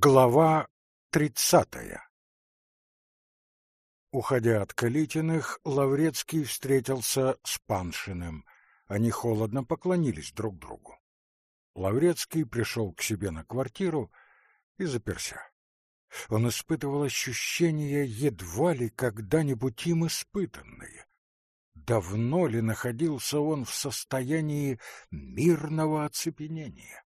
Глава тридцатая Уходя от Калитиных, Лаврецкий встретился с Паншиным. Они холодно поклонились друг другу. Лаврецкий пришел к себе на квартиру и заперся. Он испытывал ощущения, едва ли когда-нибудь им испытанные. Давно ли находился он в состоянии мирного оцепенения?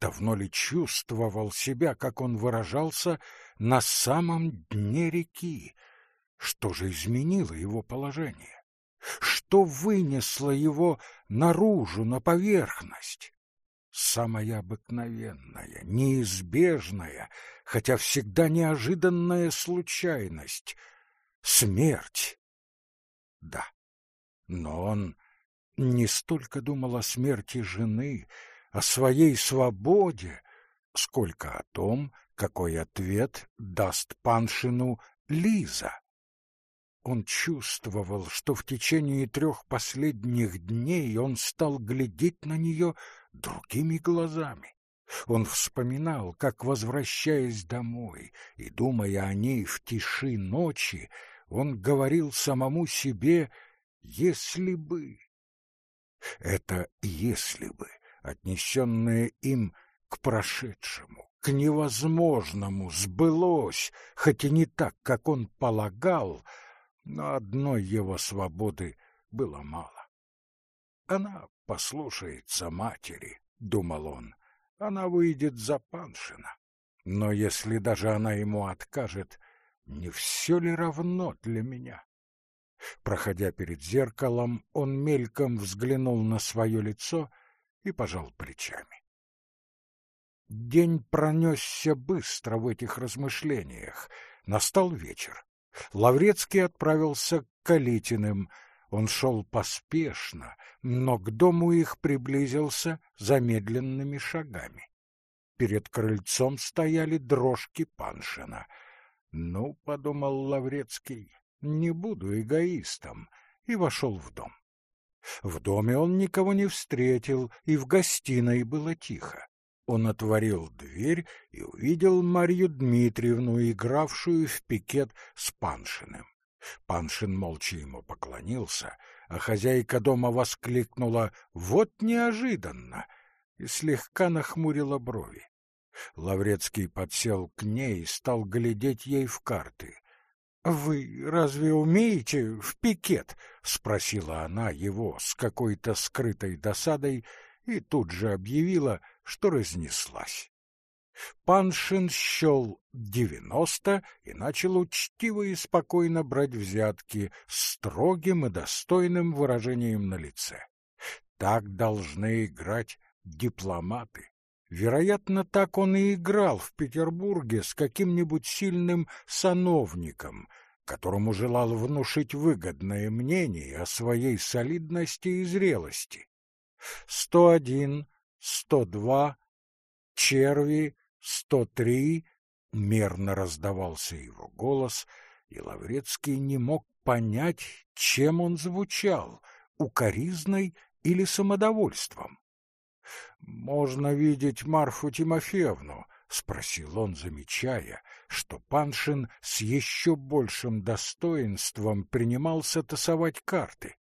Давно ли чувствовал себя, как он выражался, на самом дне реки? Что же изменило его положение? Что вынесло его наружу, на поверхность? Самая обыкновенная, неизбежная, хотя всегда неожиданная случайность — смерть. Да, но он не столько думал о смерти жены, о своей свободе, сколько о том, какой ответ даст Паншину Лиза. Он чувствовал, что в течение трех последних дней он стал глядеть на нее другими глазами. Он вспоминал, как, возвращаясь домой и думая о ней в тиши ночи, он говорил самому себе «если бы». Это «если бы» отнесенное им к прошедшему, к невозможному, сбылось, хоть и не так, как он полагал, но одной его свободы было мало. Она послушается матери, — думал он, — она выйдет за Паншина. Но если даже она ему откажет, не все ли равно для меня? Проходя перед зеркалом, он мельком взглянул на свое лицо — и пожал плечами. День пронесся быстро в этих размышлениях. Настал вечер. Лаврецкий отправился к Калитиным. Он шел поспешно, но к дому их приблизился замедленными шагами. Перед крыльцом стояли дрожки Паншина. «Ну, — подумал Лаврецкий, — не буду эгоистом», и вошел в дом. В доме он никого не встретил, и в гостиной было тихо. Он отворил дверь и увидел Марью Дмитриевну, игравшую в пикет с Паншиным. Паншин молча ему поклонился, а хозяйка дома воскликнула «Вот неожиданно!» и слегка нахмурила брови. Лаврецкий подсел к ней и стал глядеть ей в карты. «Вы разве умеете в пикет?» — спросила она его с какой-то скрытой досадой и тут же объявила, что разнеслась. Паншин счел девяносто и начал учтиво и спокойно брать взятки с строгим и достойным выражением на лице. Так должны играть дипломаты. Вероятно, так он и играл в Петербурге с каким-нибудь сильным сановником, которому желал внушить выгодное мнение о своей солидности и зрелости. Сто один, сто два, черви, сто три, мерно раздавался его голос, и Лаврецкий не мог понять, чем он звучал — укоризной или самодовольством. «Можно видеть Марфу Тимофеевну?» — спросил он, замечая, что Паншин с еще большим достоинством принимался тасовать карты.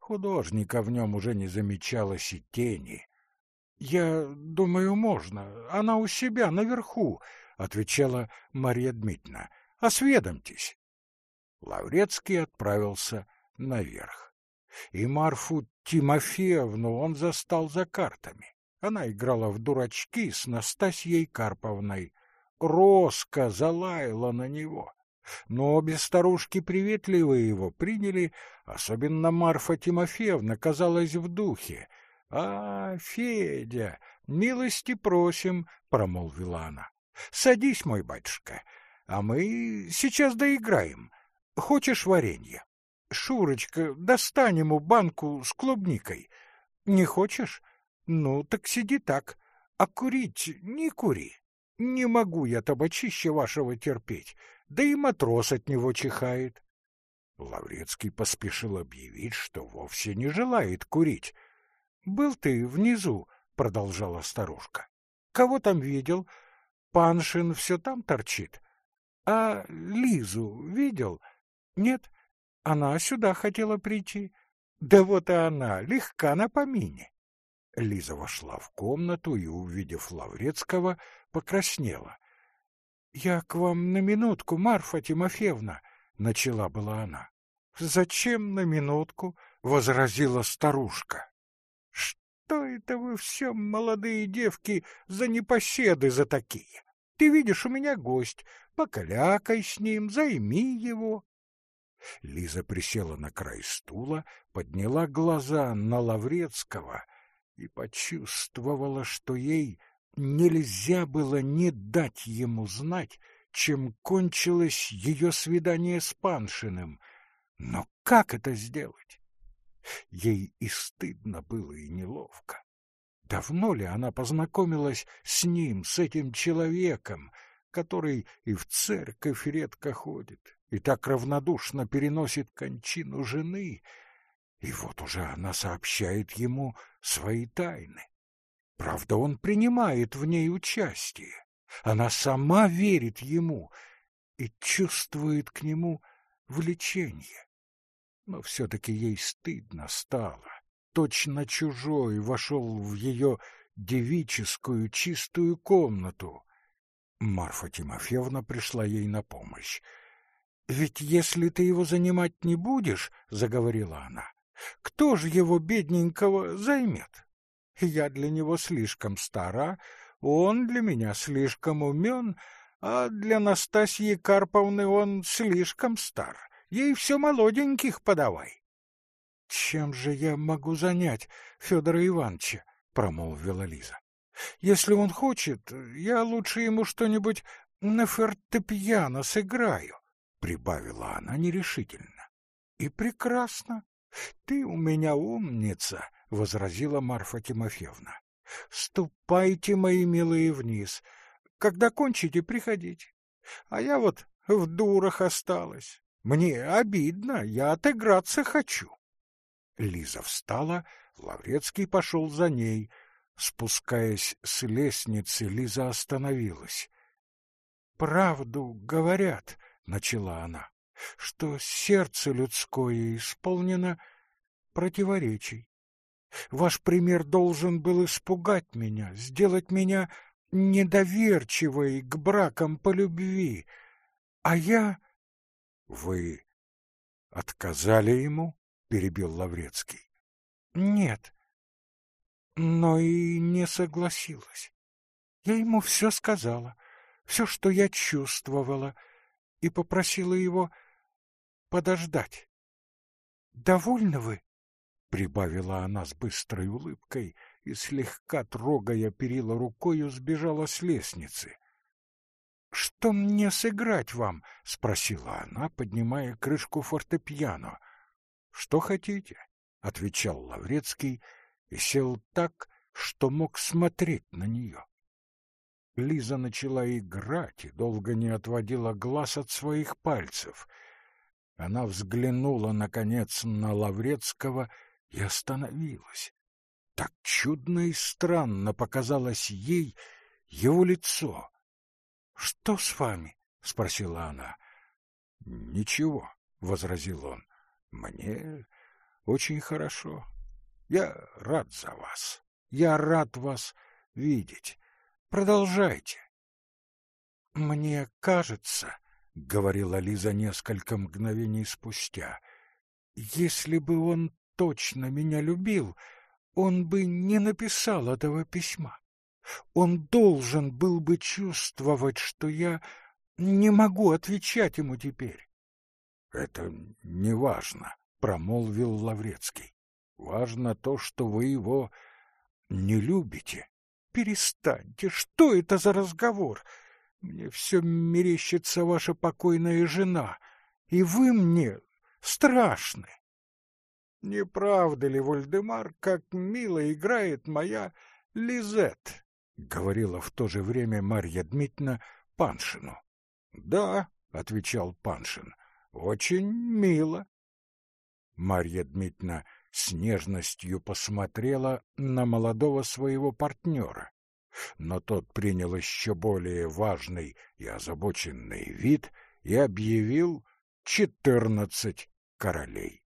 Художника в нем уже не замечалось и тени. — Я думаю, можно. Она у себя, наверху, — отвечала Марья Дмитриевна. — Осведомьтесь. Лаврецкий отправился наверх. И Марфу Тимофеевну он застал за картами. Она играла в дурачки с Настасьей Карповной. Роска залаяла на него. Но обе старушки приветливо его приняли, особенно Марфа Тимофеевна казалась в духе. — А, Федя, милости просим, — промолвила она. — Садись, мой батюшка, а мы сейчас доиграем. Хочешь варенье? Шурочка, достань ему банку с клубникой. Не хочешь? Ну, так сиди так. А курить не кури. Не могу я табачище вашего терпеть, да и матрос от него чихает. Лаврецкий поспешил объявить, что вовсе не желает курить. — Был ты внизу, — продолжала старушка. — Кого там видел? Паншин все там торчит. А Лизу видел? Нет, она сюда хотела прийти. Да вот и она, легка на помине. Лиза вошла в комнату и, увидев Лаврецкого, покраснела. — Я к вам на минутку, Марфа Тимофеевна, — начала была она. — Зачем на минутку? — возразила старушка. — Что это вы все, молодые девки, за непоседы за такие? Ты видишь, у меня гость, покалякай с ним, займи его. Лиза присела на край стула, подняла глаза на Лаврецкого и почувствовала, что ей нельзя было не дать ему знать, чем кончилось ее свидание с Паншиным. Но как это сделать? Ей и стыдно было, и неловко. Давно ли она познакомилась с ним, с этим человеком, который и в церковь редко ходит, и так равнодушно переносит кончину жены, и вот уже она сообщает ему свои тайны. Правда, он принимает в ней участие. Она сама верит ему и чувствует к нему влечение. Но все-таки ей стыдно стало. Точно чужой вошел в ее девическую чистую комнату. Марфа Тимофеевна пришла ей на помощь. — Ведь если ты его занимать не будешь, — заговорила она, — кто же его, бедненького, займет? Я для него слишком стара, он для меня слишком умен, а для Настасьи Карповны он слишком стар. Ей все молоденьких подавай. — Чем же я могу занять Федора Ивановича? — промолвила Лиза. — Если он хочет, я лучше ему что-нибудь на фортепиано сыграю, — прибавила она нерешительно. — И прекрасно. Ты у меня умница, — возразила Марфа Тимофеевна. — Ступайте, мои милые, вниз. Когда кончите, приходите. А я вот в дурах осталась. Мне обидно, я отыграться хочу. Лиза встала, Лаврецкий пошел за ней. Спускаясь с лестницы, Лиза остановилась. — Правду говорят, — начала она, — что сердце людское исполнено противоречий. Ваш пример должен был испугать меня, сделать меня недоверчивой к бракам по любви. А я... — Вы отказали ему? — перебил Лаврецкий. — Нет. Но и не согласилась. Я ему все сказала, все, что я чувствовала, и попросила его подождать. — Довольны вы? — прибавила она с быстрой улыбкой и, слегка трогая перила рукою, сбежала с лестницы. — Что мне сыграть вам? — спросила она, поднимая крышку фортепиано. — Что хотите? — отвечал Лаврецкий и сел так, что мог смотреть на нее. Лиза начала играть и долго не отводила глаз от своих пальцев. Она взглянула, наконец, на Лаврецкого — и остановилась. Так чудно и странно показалось ей его лицо. — Что с вами? — спросила она. — Ничего, — возразил он. — Мне очень хорошо. Я рад за вас. Я рад вас видеть. Продолжайте. — Мне кажется, — говорила Лиза несколько мгновений спустя, — если бы он точно меня любил, он бы не написал этого письма. Он должен был бы чувствовать, что я не могу отвечать ему теперь. — Это не важно, — промолвил Лаврецкий. — Важно то, что вы его не любите. — Перестаньте, что это за разговор? Мне все мерещится ваша покойная жена, и вы мне страшны. Не правда ли, Вольдемар, как мило играет моя Лизет? — говорила в то же время Марья Дмитриевна Паншину. — Да, — отвечал Паншин, — очень мило. Марья Дмитриевна с нежностью посмотрела на молодого своего партнера. но тот принял еще более важный и озабоченный вид и объявил четырнадцать королей.